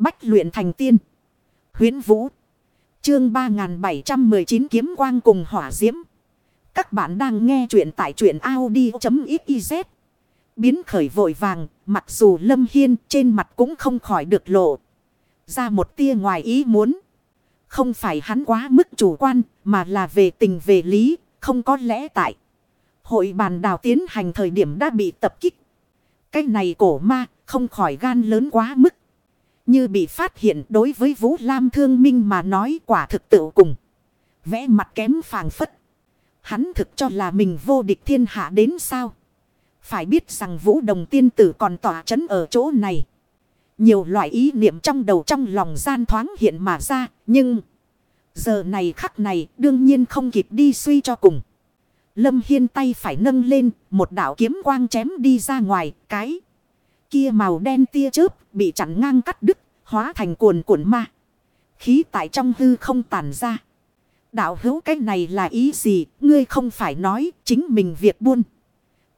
Bách luyện thành tiên. Huyến Vũ. Chương 3719 kiếm quang cùng hỏa diễm. Các bạn đang nghe truyện tại truyện Audi.xyz. Biến khởi vội vàng, mặc dù Lâm Hiên trên mặt cũng không khỏi được lộ. Ra một tia ngoài ý muốn. Không phải hắn quá mức chủ quan, mà là về tình về lý, không có lẽ tại. Hội bàn đào tiến hành thời điểm đã bị tập kích. Cái này cổ ma, không khỏi gan lớn quá mức. Như bị phát hiện đối với Vũ Lam Thương Minh mà nói quả thực tự cùng. Vẽ mặt kém phàng phất. Hắn thực cho là mình vô địch thiên hạ đến sao. Phải biết rằng Vũ Đồng Tiên Tử còn tỏa chấn ở chỗ này. Nhiều loại ý niệm trong đầu trong lòng gian thoáng hiện mà ra. Nhưng giờ này khắc này đương nhiên không kịp đi suy cho cùng. Lâm Hiên tay phải nâng lên một đạo kiếm quang chém đi ra ngoài cái kia màu đen tia chớp bị chặn ngang cắt đứt, hóa thành cuồn cuộn ma. Khí tại trong hư không tàn ra. Đạo hữu cái này là ý gì, ngươi không phải nói chính mình việc buôn.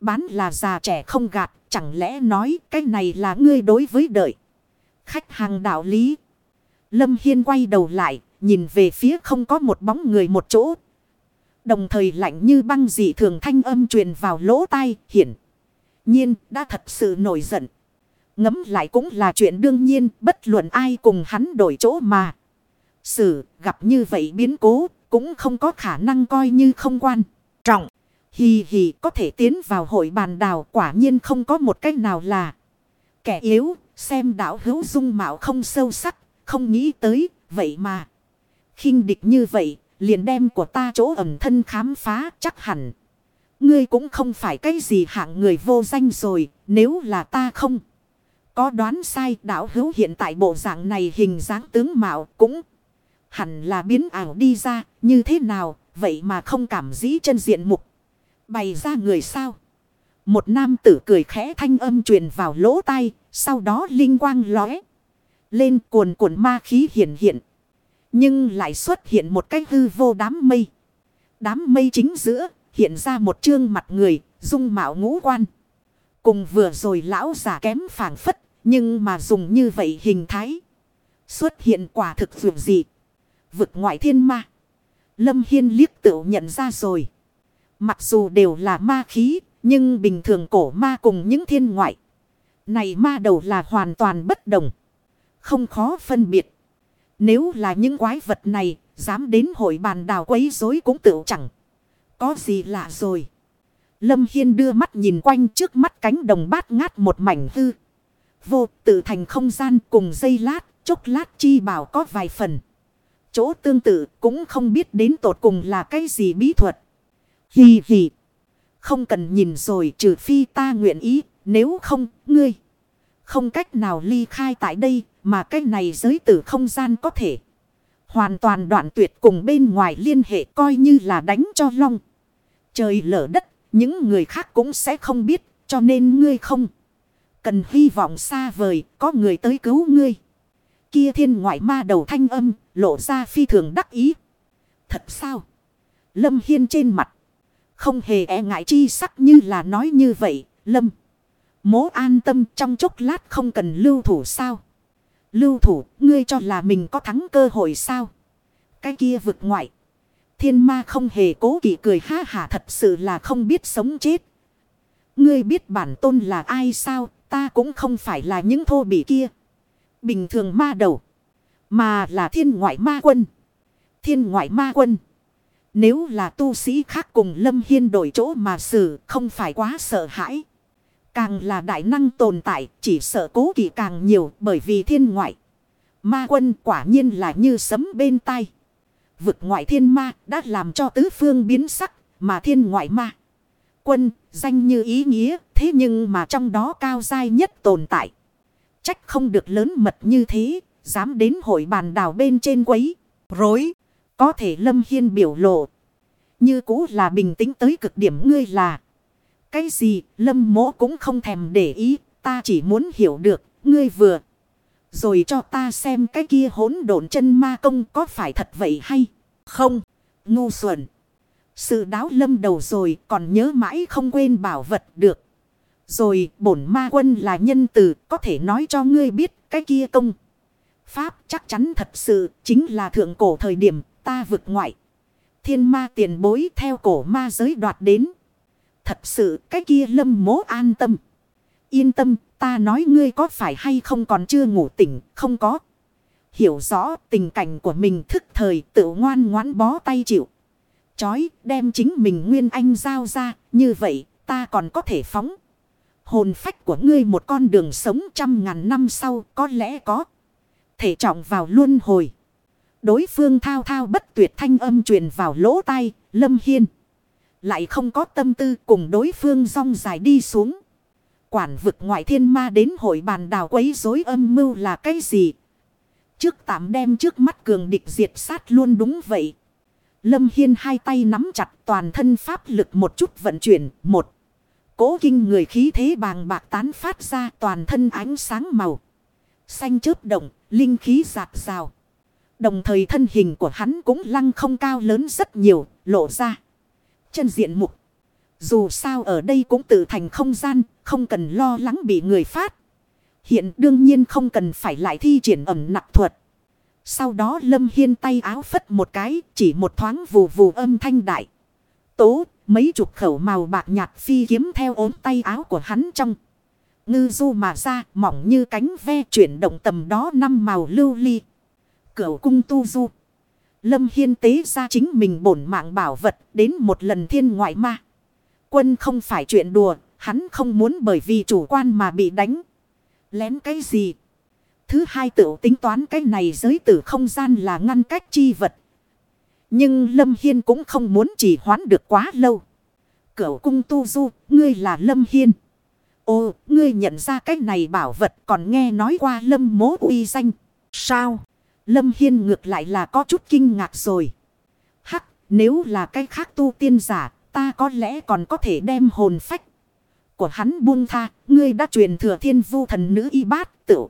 Bán là già trẻ không gạt, chẳng lẽ nói cái này là ngươi đối với đợi. Khách hàng đạo lý. Lâm Hiên quay đầu lại, nhìn về phía không có một bóng người một chỗ. Đồng thời lạnh như băng dị thường thanh âm truyền vào lỗ tai, hiển. Nhiên, đã thật sự nổi giận. Ngấm lại cũng là chuyện đương nhiên, bất luận ai cùng hắn đổi chỗ mà. Sử, gặp như vậy biến cố, cũng không có khả năng coi như không quan. Trọng, hì hì có thể tiến vào hội bàn đào quả nhiên không có một cách nào là kẻ yếu, xem đạo hữu dung mạo không sâu sắc, không nghĩ tới, vậy mà. khinh địch như vậy, liền đem của ta chỗ ẩm thân khám phá chắc hẳn. Ngươi cũng không phải cái gì hạng người vô danh rồi, nếu là ta không. Có đoán sai, đạo hữu hiện tại bộ dạng này hình dáng tướng mạo cũng hẳn là biến ảo đi ra, như thế nào, vậy mà không cảm dĩ chân diện mục. Bày ra người sao. Một nam tử cười khẽ thanh âm truyền vào lỗ tai, sau đó linh quang lóe. Lên cuồn cuộn ma khí hiện hiện. Nhưng lại xuất hiện một cái hư vô đám mây. Đám mây chính giữa hiện ra một trương mặt người, dung mạo ngũ quan. Cùng vừa rồi lão giả kém phản phất, nhưng mà dùng như vậy hình thái. Xuất hiện quả thực vượt dị. Vực ngoại thiên ma. Lâm Hiên liếc tựu nhận ra rồi. Mặc dù đều là ma khí. Nhưng bình thường cổ ma cùng những thiên ngoại. Này ma đầu là hoàn toàn bất đồng. Không khó phân biệt. Nếu là những quái vật này. Dám đến hội bàn đào quấy rối cũng tựu chẳng. Có gì lạ rồi. Lâm Hiên đưa mắt nhìn quanh trước mắt cánh đồng bát ngát một mảnh hư vô tự thành không gian cùng dây lát, chốc lát chi bảo có vài phần. Chỗ tương tự cũng không biết đến tột cùng là cái gì bí thuật. Hì hì. Không cần nhìn rồi trừ phi ta nguyện ý, nếu không, ngươi. Không cách nào ly khai tại đây, mà cái này giới tử không gian có thể. Hoàn toàn đoạn tuyệt cùng bên ngoài liên hệ coi như là đánh cho long. Trời lở đất, những người khác cũng sẽ không biết, cho nên ngươi không. Cần hy vọng xa vời, có người tới cứu ngươi. Kia thiên ngoại ma đầu thanh âm, lộ ra phi thường đắc ý. Thật sao? Lâm Hiên trên mặt. Không hề e ngại chi sắc như là nói như vậy, Lâm. Mố an tâm trong chốc lát không cần lưu thủ sao? Lưu thủ, ngươi cho là mình có thắng cơ hội sao? Cái kia vực ngoại. Thiên ma không hề cố kỵ cười ha hả thật sự là không biết sống chết. Ngươi biết bản tôn là ai sao? Ta cũng không phải là những thô bị kia. Bình thường ma đầu. Mà là thiên ngoại ma quân. Thiên ngoại ma quân. Nếu là tu sĩ khác cùng Lâm Hiên đổi chỗ mà xử, không phải quá sợ hãi. Càng là đại năng tồn tại, chỉ sợ cố kỵ càng nhiều bởi vì thiên ngoại. Ma quân quả nhiên là như sấm bên tai. Vực ngoại thiên ma đã làm cho tứ phương biến sắc mà thiên ngoại ma quân, danh như ý nghĩa, thế nhưng mà trong đó cao dai nhất tồn tại. Trách không được lớn mật như thế, dám đến hội bàn đảo bên trên quấy, rối. Có thể Lâm Hiên biểu lộ. Như cũ là bình tĩnh tới cực điểm ngươi là. Cái gì Lâm mỗ cũng không thèm để ý, ta chỉ muốn hiểu được, ngươi vừa. Rồi cho ta xem cái kia hỗn độn chân ma công có phải thật vậy hay không? Ngu xuẩn. Sự đáo lâm đầu rồi còn nhớ mãi không quên bảo vật được. Rồi bổn ma quân là nhân từ có thể nói cho ngươi biết cái kia công. Pháp chắc chắn thật sự chính là thượng cổ thời điểm, ta vực ngoại. Thiên ma tiền bối theo cổ ma giới đoạt đến. Thật sự cái kia lâm mố an tâm. Yên tâm ta nói ngươi có phải hay không còn chưa ngủ tỉnh không có. Hiểu rõ tình cảnh của mình thức thời tự ngoan ngoãn bó tay chịu. Chói đem chính mình nguyên anh giao ra như vậy ta còn có thể phóng. Hồn phách của ngươi một con đường sống trăm ngàn năm sau có lẽ có. Thể trọng vào luân hồi. Đối phương thao thao bất tuyệt thanh âm truyền vào lỗ tai, lâm hiên. Lại không có tâm tư cùng đối phương rong dài đi xuống. Quản vực ngoại thiên ma đến hội bàn đào quấy rối âm mưu là cái gì? Trước tạm đem trước mắt cường địch diệt sát luôn đúng vậy. Lâm Hiên hai tay nắm chặt toàn thân pháp lực một chút vận chuyển. Một. Cố kinh người khí thế bàng bạc tán phát ra toàn thân ánh sáng màu. Xanh chớp động, linh khí giạt rào. Đồng thời thân hình của hắn cũng lăng không cao lớn rất nhiều, lộ ra. Chân diện mục. Dù sao ở đây cũng tự thành không gian, không cần lo lắng bị người phát. Hiện đương nhiên không cần phải lại thi triển ẩm nặc thuật. Sau đó Lâm Hiên tay áo phất một cái, chỉ một thoáng vù vù âm thanh đại. Tố, mấy chục khẩu màu bạc nhạt phi kiếm theo ốm tay áo của hắn trong. Ngư du mà ra, mỏng như cánh ve chuyển động tầm đó năm màu lưu ly. Cửu cung tu du. Lâm Hiên tế ra chính mình bổn mạng bảo vật đến một lần thiên ngoại ma. Quân không phải chuyện đùa, hắn không muốn bởi vì chủ quan mà bị đánh. Lén cái gì? Thứ hai tự tính toán cái này giới tử không gian là ngăn cách chi vật. Nhưng Lâm Hiên cũng không muốn chỉ hoán được quá lâu. Cửu cung tu du, ngươi là Lâm Hiên. Ô, ngươi nhận ra cái này bảo vật còn nghe nói qua Lâm mố uy danh. Sao? Lâm Hiên ngược lại là có chút kinh ngạc rồi. Hắc, nếu là cái khác tu tiên giả, ta có lẽ còn có thể đem hồn phách của hắn buông tha. Ngươi đã truyền thừa thiên vu thần nữ y bát tự.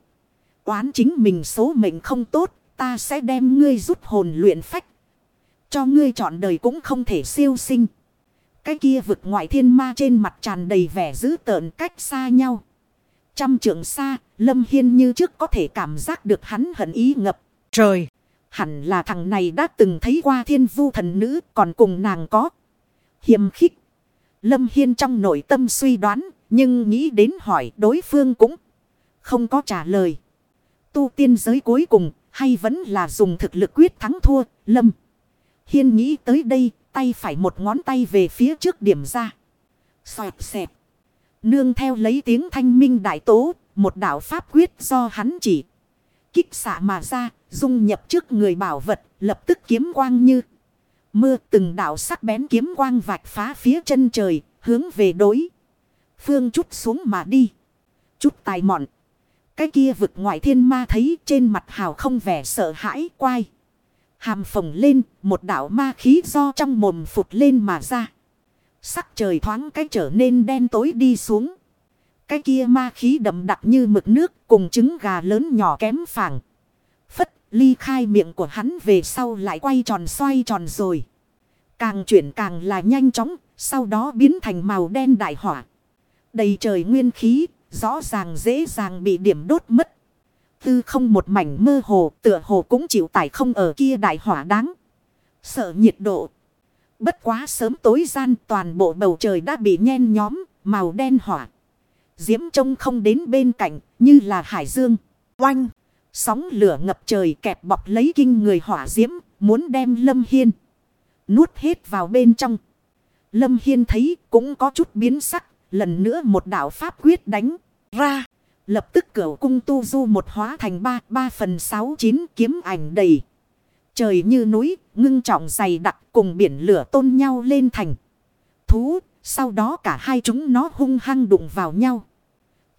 Oán chính mình số mệnh không tốt, ta sẽ đem ngươi rút hồn luyện phách. Cho ngươi chọn đời cũng không thể siêu sinh. Cái kia vực ngoại thiên ma trên mặt tràn đầy vẻ dữ tợn cách xa nhau. Trăm trượng xa, Lâm Hiên như trước có thể cảm giác được hắn hận ý ngập. Trời! Hẳn là thằng này đã từng thấy qua thiên vu thần nữ còn cùng nàng có. Hiềm khích. Lâm Hiên trong nội tâm suy đoán, nhưng nghĩ đến hỏi đối phương cũng không có trả lời. Tu tiên giới cuối cùng, hay vẫn là dùng thực lực quyết thắng thua, Lâm. Hiên nghĩ tới đây, tay phải một ngón tay về phía trước điểm ra. Xoẹt xẹp. Nương theo lấy tiếng thanh minh đại tố, một đạo pháp quyết do hắn chỉ. Kích xạ mà ra, dung nhập trước người bảo vật, lập tức kiếm quang như. Mưa từng đạo sắc bén kiếm quang vạch phá phía chân trời, hướng về đối. Phương chút xuống mà đi. Chút tài mọn. Cái kia vực ngoại thiên ma thấy trên mặt hào không vẻ sợ hãi quay. Hàm phồng lên, một đạo ma khí do trong mồm phụt lên mà ra. Sắc trời thoáng cái trở nên đen tối đi xuống. Cái kia ma khí đậm đặc như mực nước cùng trứng gà lớn nhỏ kém phẳng. Ly khai miệng của hắn về sau lại quay tròn xoay tròn rồi. Càng chuyển càng là nhanh chóng, sau đó biến thành màu đen đại hỏa. Đầy trời nguyên khí, rõ ràng dễ dàng bị điểm đốt mất. Tư không một mảnh mơ hồ, tựa hồ cũng chịu tải không ở kia đại hỏa đáng. Sợ nhiệt độ. Bất quá sớm tối gian toàn bộ bầu trời đã bị nhen nhóm, màu đen hỏa. Diễm trông không đến bên cạnh, như là hải dương. Oanh! Sóng lửa ngập trời kẹp bọc lấy kinh người hỏa diễm, muốn đem Lâm Hiên. Nuốt hết vào bên trong. Lâm Hiên thấy cũng có chút biến sắc, lần nữa một đạo pháp quyết đánh ra. Lập tức cửa cung tu du một hóa thành ba, ba phần sáu chín kiếm ảnh đầy. Trời như núi, ngưng trọng dày đặc cùng biển lửa tôn nhau lên thành. Thú, sau đó cả hai chúng nó hung hăng đụng vào nhau.